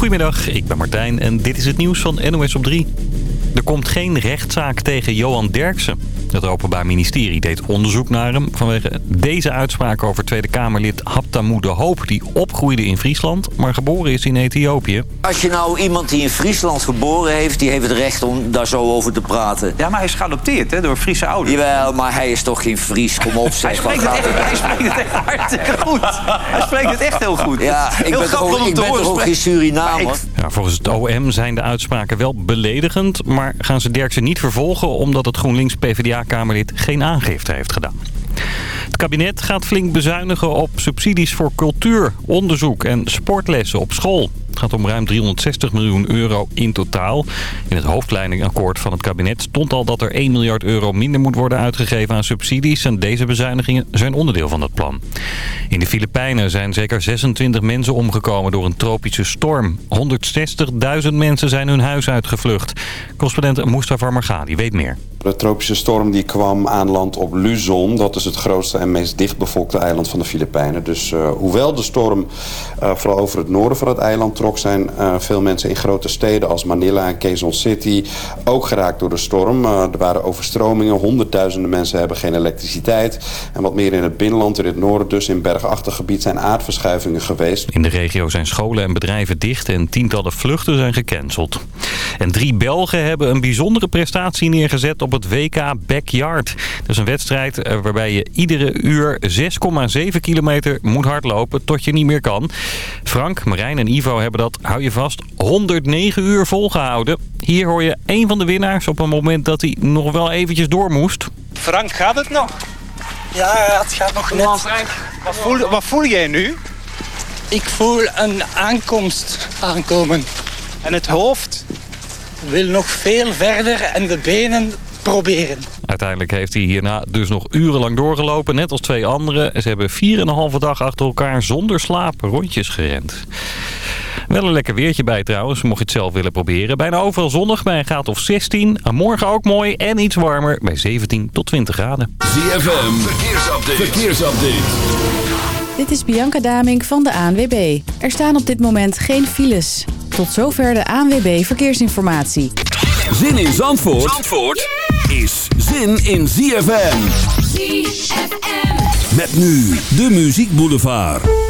Goedemiddag, ik ben Martijn en dit is het nieuws van NOS op 3. Er komt geen rechtszaak tegen Johan Derksen. Het Openbaar Ministerie deed onderzoek naar hem vanwege deze uitspraak over Tweede Kamerlid Haptamu de Hoop... die opgroeide in Friesland, maar geboren is in Ethiopië. Als je nou iemand die in Friesland geboren heeft... die heeft het recht om daar zo over te praten. Ja, maar hij is geadopteerd hè, door Friese ouders. Jawel, maar hij is toch geen Fries? Kom op, Hij zeg. spreekt, wat het echt, hij spreekt het echt hartstikke goed. Hij spreekt het echt heel goed. Ja, ik Heel ben toch grappig ook, om ik te ben horen toch ook geen spreken. Surinamer? Maar Ja, volgens het OM zijn de uitspraken wel beledigend... maar gaan ze Derksen niet vervolgen omdat het GroenLinks PvdA-kamerlid geen aangifte heeft gedaan. Het kabinet gaat flink bezuinigen op subsidies voor cultuur, onderzoek en sportlessen op school. Het gaat om ruim 360 miljoen euro in totaal. In het hoofdlijnenakkoord van het kabinet stond al dat er 1 miljard euro minder moet worden uitgegeven aan subsidies. En deze bezuinigingen zijn onderdeel van dat plan. In de Filipijnen zijn zeker 26 mensen omgekomen door een tropische storm. 160.000 mensen zijn hun huis uitgevlucht. Correspondent Mustafa Margadi weet meer. De tropische storm die kwam aan land op Luzon. Dat is het grootste en meest dichtbevolkte eiland van de Filipijnen. Dus uh, hoewel de storm uh, vooral over het noorden van het eiland trok... zijn uh, veel mensen in grote steden als Manila en Quezon City ook geraakt door de storm. er waren overstromingen, honderdduizenden mensen hebben geen elektriciteit. En wat meer in het binnenland, in het noorden dus in bergachtig gebied... zijn aardverschuivingen geweest. In de regio zijn scholen en bedrijven dicht en tientallen vluchten zijn gecanceld. En drie Belgen hebben een bijzondere prestatie neergezet op het WK Backyard. Dat is een wedstrijd eh, waarbij je iedere uur 6,7 kilometer moet hardlopen tot je niet meer kan. Frank, Marijn en Ivo hebben dat, hou je vast, 109 uur volgehouden. Hier hoor je een van de winnaars op een moment dat hij nog wel eventjes door moest. Frank, gaat het nog? Ja, het gaat nog net. Wat voel, wat voel jij nu? Ik voel een aankomst aankomen. En het hoofd? Wil nog veel verder en de benen proberen. Uiteindelijk heeft hij hierna dus nog urenlang doorgelopen, net als twee anderen. Ze hebben 4,5 dag achter elkaar zonder slaap rondjes gerend. Wel een lekker weertje bij trouwens, mocht je het zelf willen proberen. Bijna overal zonnig bij een graad of 16. Morgen ook mooi en iets warmer bij 17 tot 20 graden. ZFM, verkeersupdate. verkeersupdate. Dit is Bianca Damink van de ANWB. Er staan op dit moment geen files. Tot zover de ANWB Verkeersinformatie. Zin in Zandvoort, Zandvoort is zin in ZFM. ZFM. Met nu de Muziek Boulevard.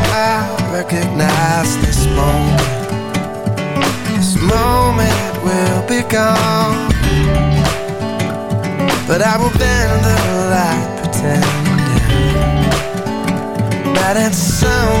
recognize this moment, this moment will be gone. But I will bend the light, pretending that it somehow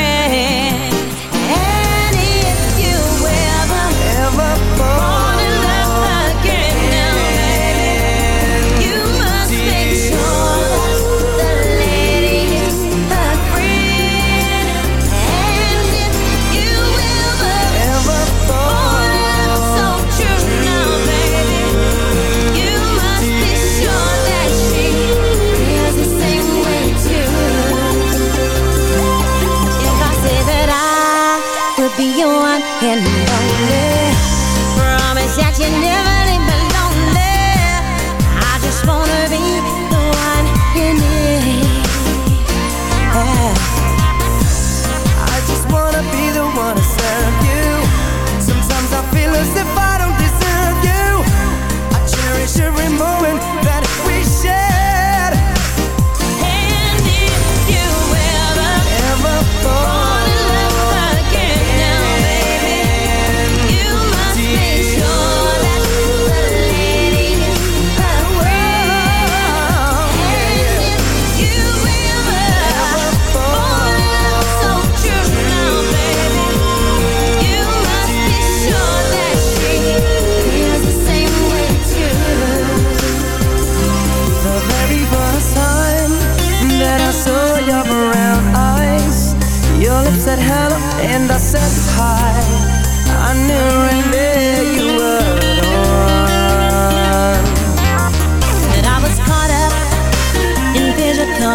and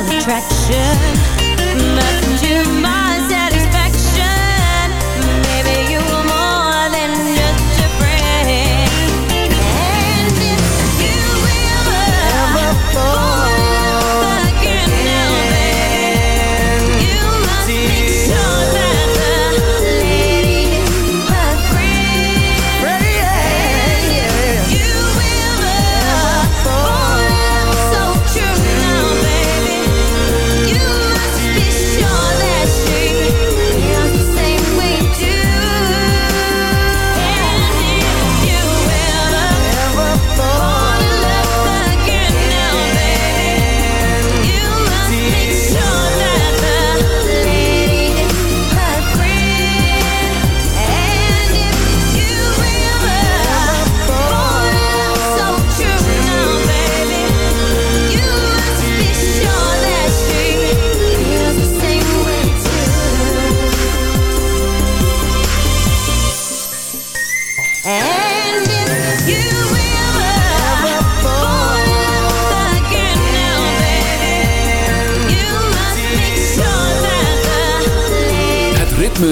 attraction. Nothing to my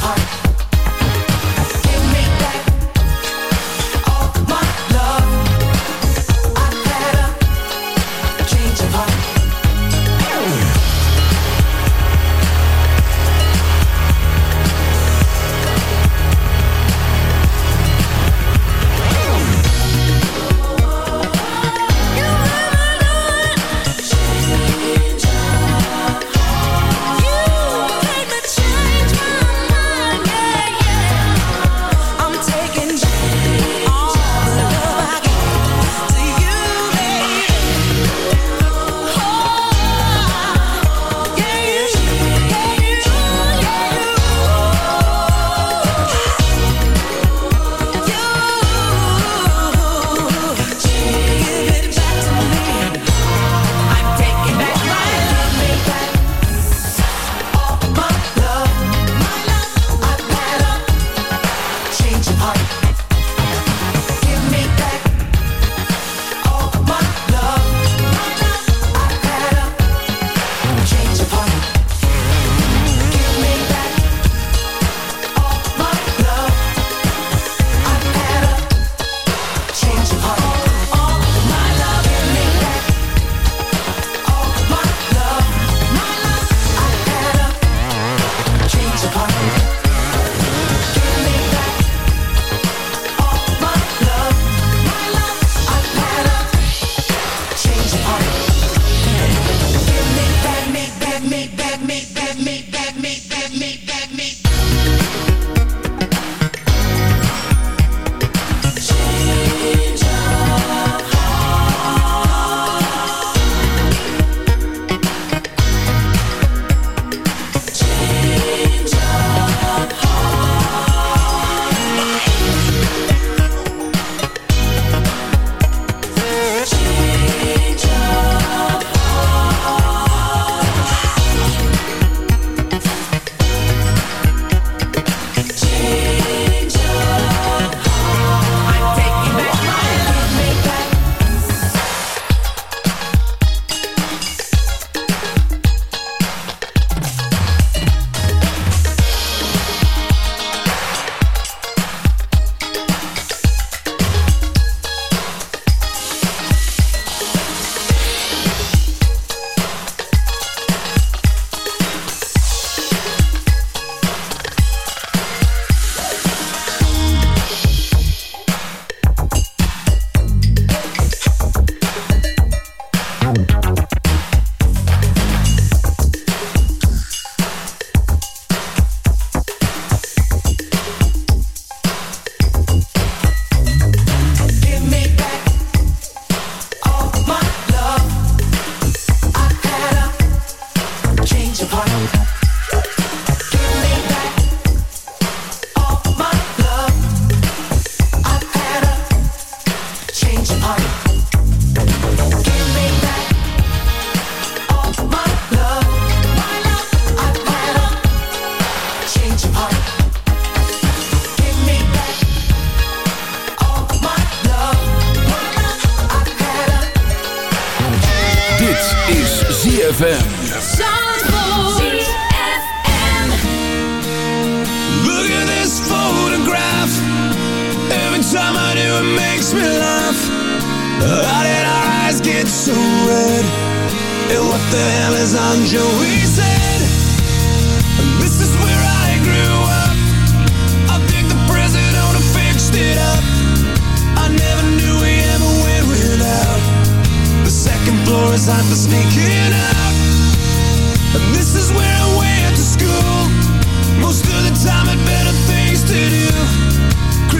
heart. what makes me laugh? How did our eyes get so red? And what the hell is on Joey's head? this is where I grew up. I think the president fixed it up. I never knew we ever went without. The second floor is hot for sneaking out. And this is where I went to school. Most of the time, it better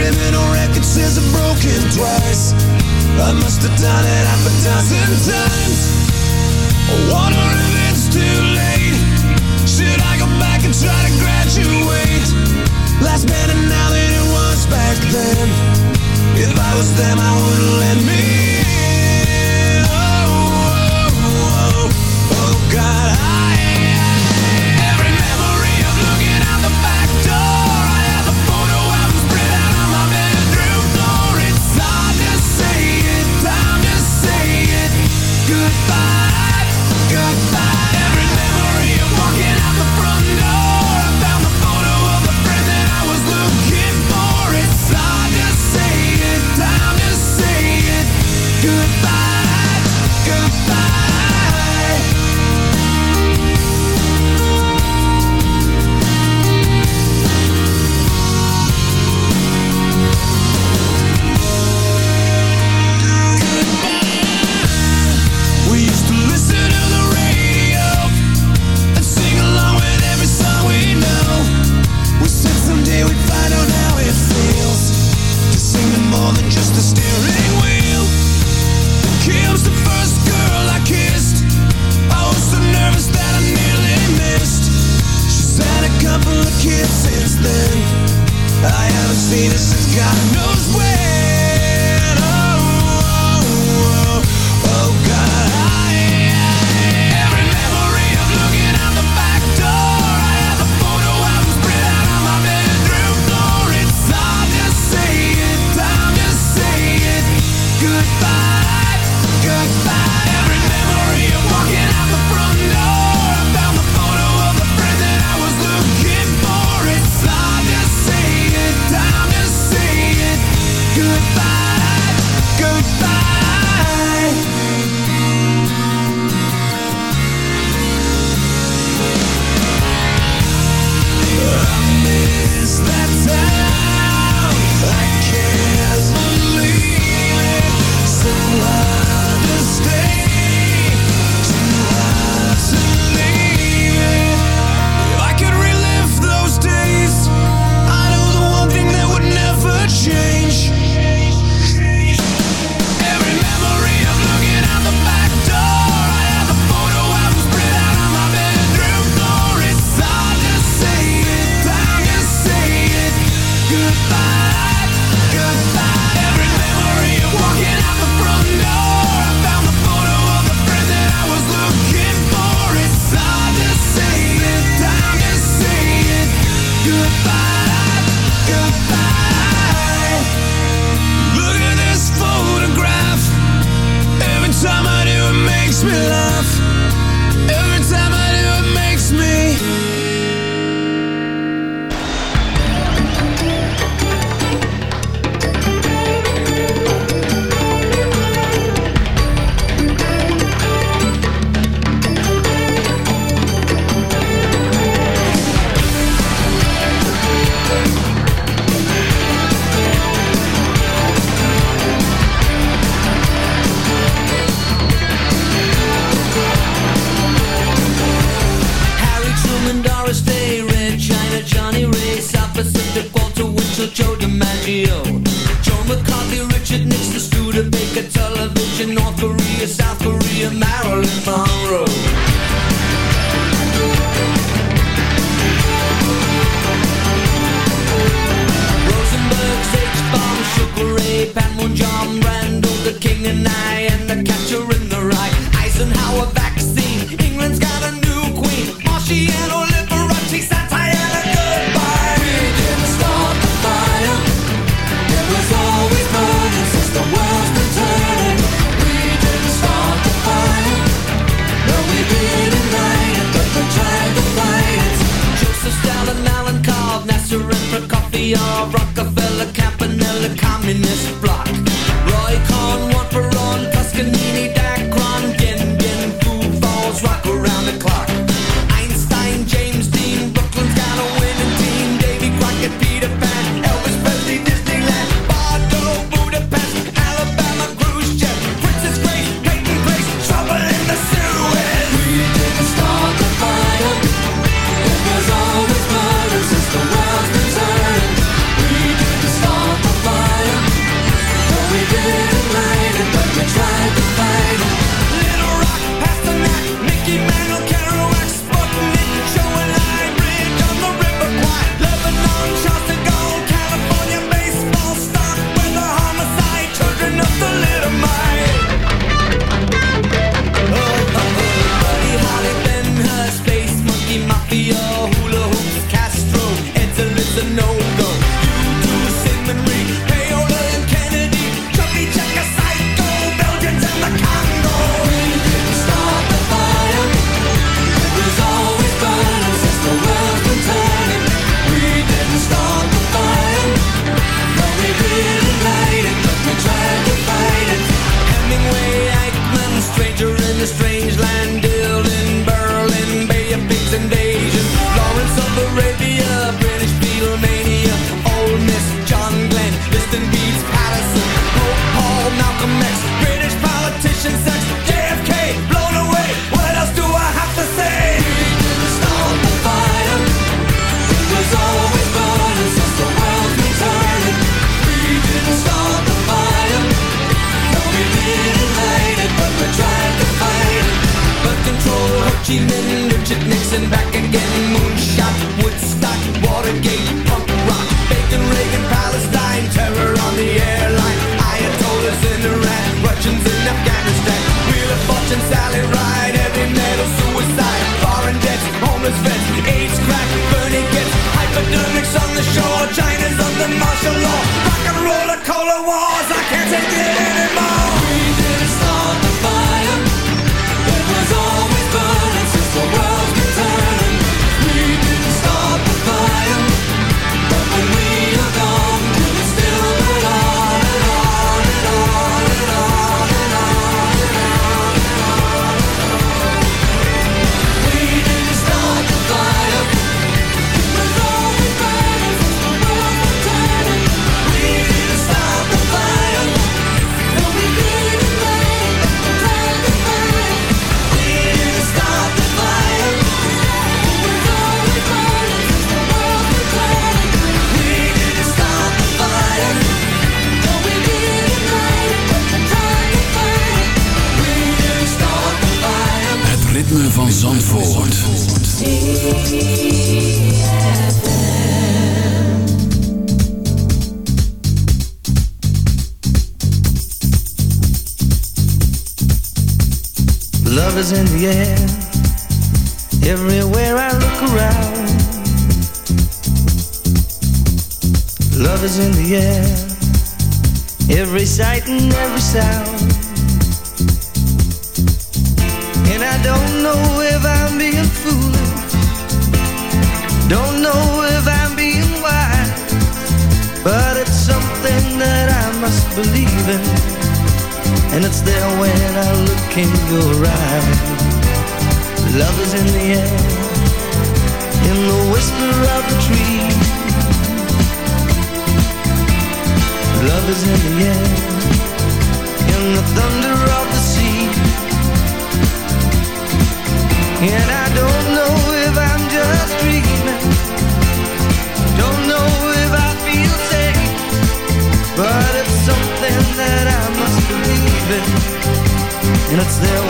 criminal record says I'm broken twice. I must have done it half a dozen times. I wonder if it's too late. Should I go back and try to graduate? Last better now than it was back then. If I was them I wouldn't let me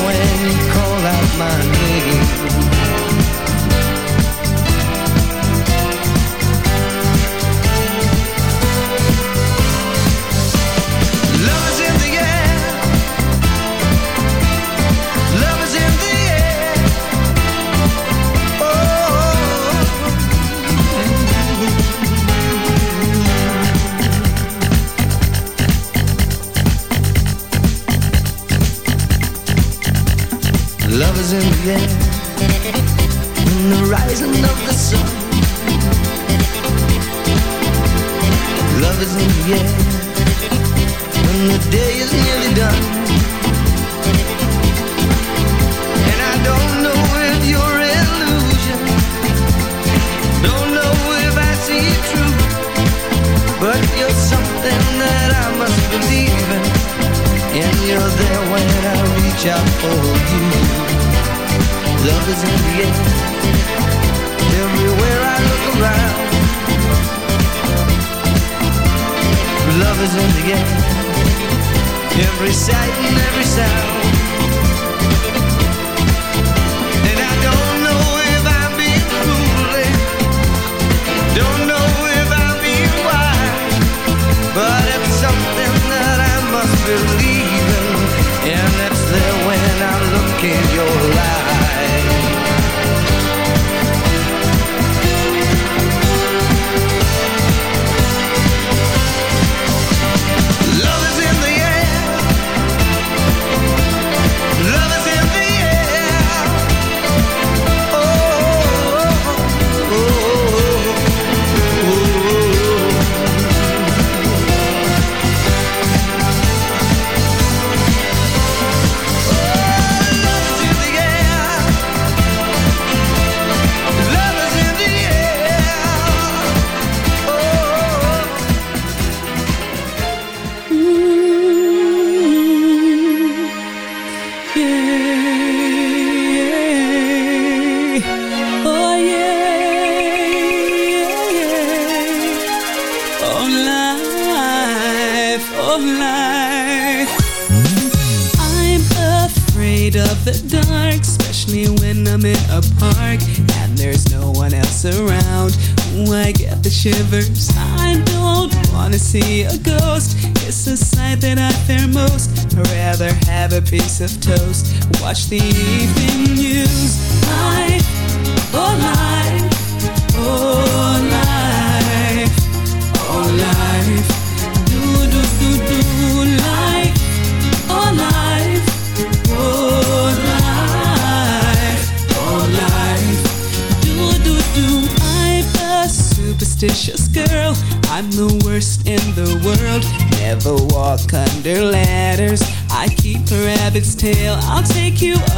when you call out my name. yeah. of toast. Watch the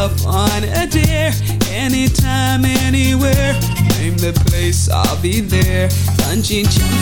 upon a dare. Anytime, anywhere. Name the place, I'll be there. Bungee jump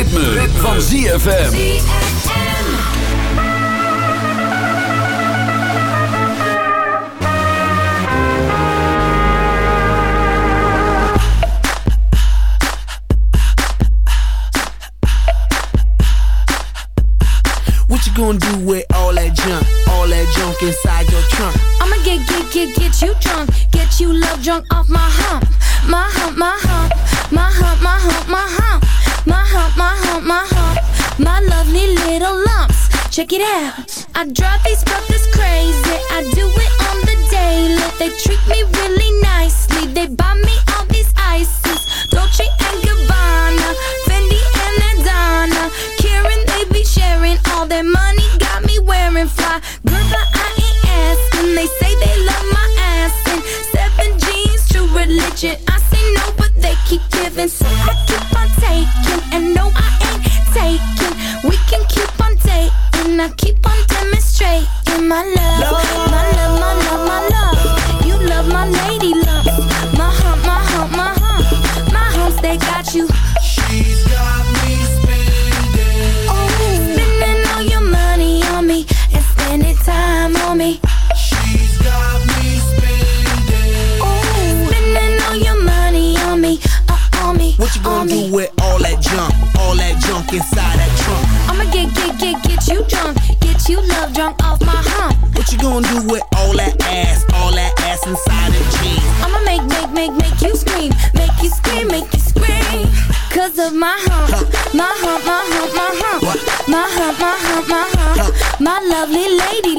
ritme, van ZFM. Check it out. I drive these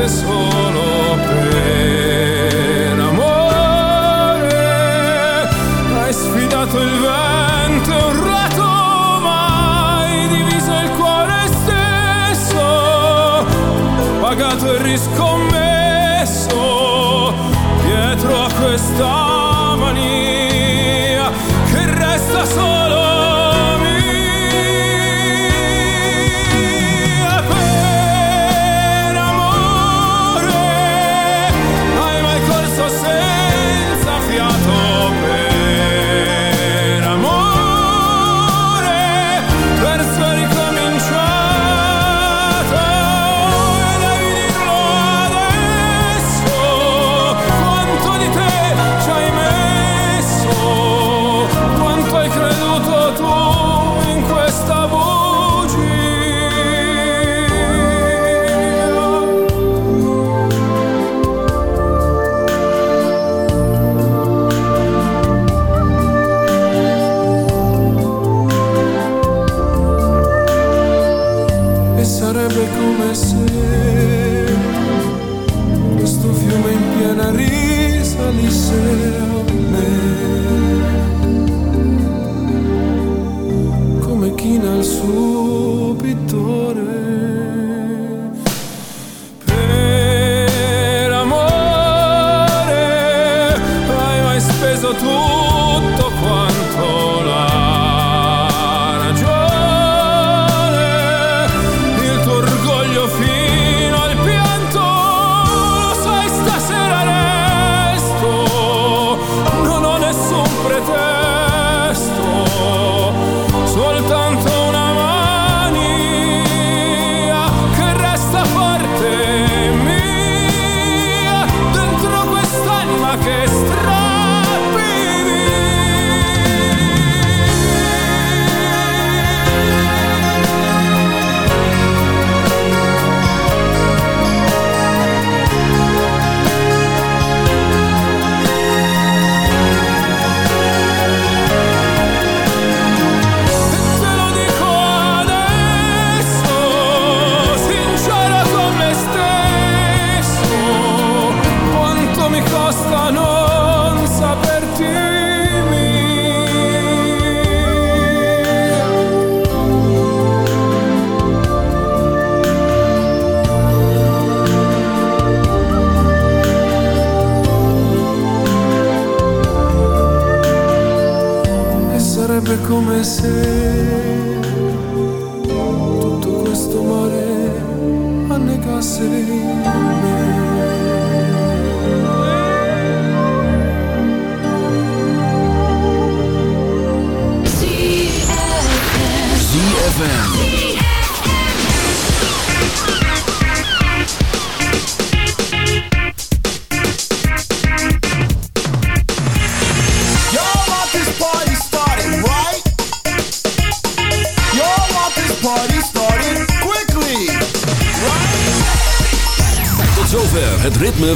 esiste solo per amore. Hai sfidato il vento, urlato, ma hai diviso il cuore stesso, pagato e riscommesso dietro a questa.